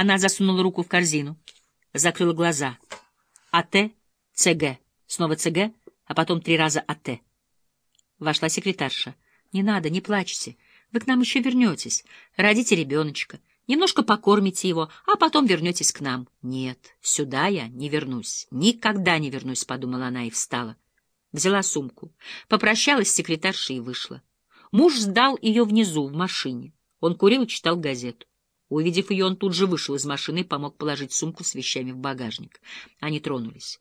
Она засунула руку в корзину, закрыла глаза. АТ, ЦГ, снова ЦГ, а потом три раза АТ. Вошла секретарша. «Не надо, не плачьте. Вы к нам еще вернетесь. Родите ребеночка. Немножко покормите его, а потом вернетесь к нам». «Нет, сюда я не вернусь. Никогда не вернусь», — подумала она и встала. Взяла сумку, попрощалась с секретаршей и вышла. Муж сдал ее внизу, в машине. Он курил и читал газету. Увидев ее, он тут же вышел из машины и помог положить сумку с вещами в багажник. Они тронулись.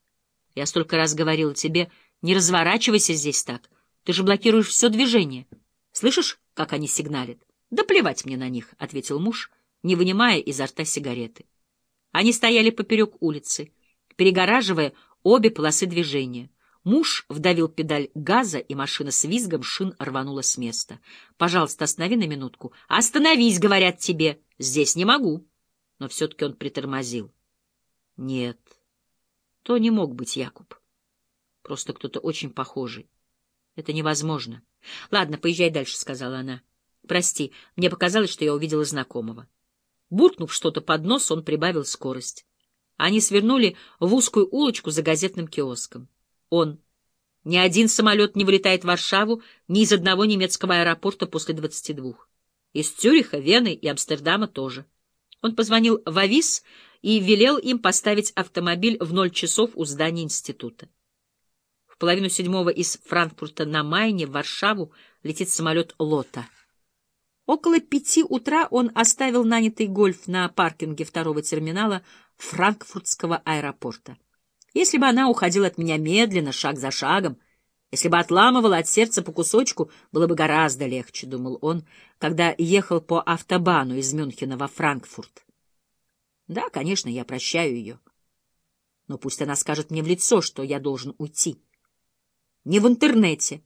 «Я столько раз говорила тебе, не разворачивайся здесь так». Ты же блокируешь все движение. Слышишь, как они сигналят? Да плевать мне на них, — ответил муж, не вынимая изо рта сигареты. Они стояли поперек улицы, перегораживая обе полосы движения. Муж вдавил педаль газа, и машина с визгом шин рванула с места. — Пожалуйста, останови на минутку. — Остановись, говорят тебе. — Здесь не могу. Но все-таки он притормозил. — Нет, то не мог быть Якуб. Просто кто-то очень похожий. Это невозможно. — Ладно, поезжай дальше, — сказала она. — Прости, мне показалось, что я увидела знакомого. Буркнув что-то под нос, он прибавил скорость. Они свернули в узкую улочку за газетным киоском. Он. Ни один самолет не вылетает в Варшаву ни из одного немецкого аэропорта после двадцати двух. Из Цюриха, Вены и Амстердама тоже. Он позвонил в Авис и велел им поставить автомобиль в ноль часов у здания института. В половину седьмого из Франкфурта на Майне в Варшаву летит самолет «Лота». Около пяти утра он оставил нанятый гольф на паркинге второго терминала Франкфуртского аэропорта. Если бы она уходила от меня медленно, шаг за шагом, если бы отламывала от сердца по кусочку, было бы гораздо легче, — думал он, когда ехал по автобану из Мюнхена во Франкфурт. Да, конечно, я прощаю ее. Но пусть она скажет мне в лицо, что я должен уйти не в интернете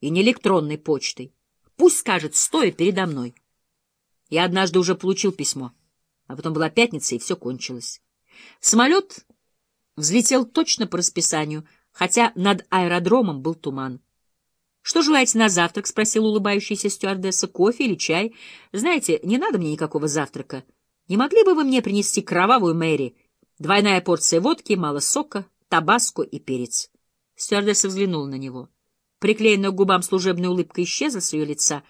и не электронной почтой. Пусть скажет, стоя передо мной. Я однажды уже получил письмо, а потом была пятница, и все кончилось. Самолет взлетел точно по расписанию, хотя над аэродромом был туман. — Что желаете на завтрак? — спросила улыбающаяся стюардесса. — Кофе или чай? Знаете, не надо мне никакого завтрака. Не могли бы вы мне принести кровавую Мэри? Двойная порция водки, мало сока, табаско и перец. Стюардесса взглянула на него. Приклеенная к губам служебная улыбка исчезла с ее лица,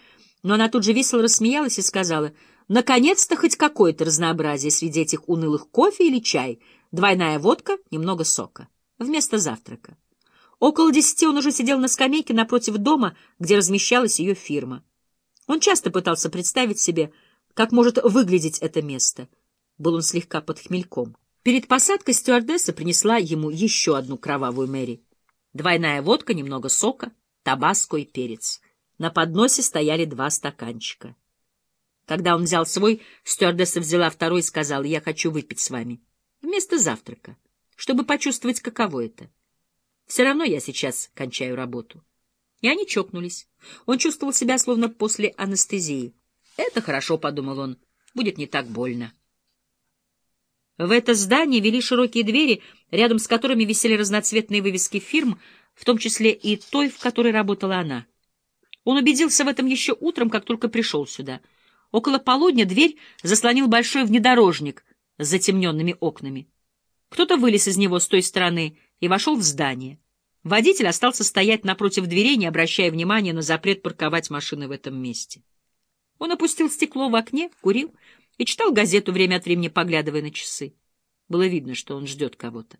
но она тут же весело рассмеялась и сказала, «Наконец-то хоть какое-то разнообразие среди этих унылых кофе или чай, двойная водка, немного сока, вместо завтрака». Около десяти он уже сидел на скамейке напротив дома, где размещалась ее фирма. Он часто пытался представить себе, как может выглядеть это место. Был он слегка под хмельком. Перед посадкой стюардесса принесла ему еще одну кровавую Мэри. Двойная водка, немного сока, табаско и перец. На подносе стояли два стаканчика. Когда он взял свой, стюардесса взяла второй и сказала, «Я хочу выпить с вами. Вместо завтрака, чтобы почувствовать, каково это. Все равно я сейчас кончаю работу». И они чокнулись. Он чувствовал себя словно после анестезии. «Это хорошо», — подумал он, — «будет не так больно». В это здание вели широкие двери, рядом с которыми висели разноцветные вывески фирм, в том числе и той, в которой работала она. Он убедился в этом еще утром, как только пришел сюда. Около полудня дверь заслонил большой внедорожник с затемненными окнами. Кто-то вылез из него с той стороны и вошел в здание. Водитель остался стоять напротив дверей, не обращая внимания на запрет парковать машины в этом месте. Он опустил стекло в окне, курил и читал газету время от времени, поглядывая на часы. Было видно, что он ждет кого-то.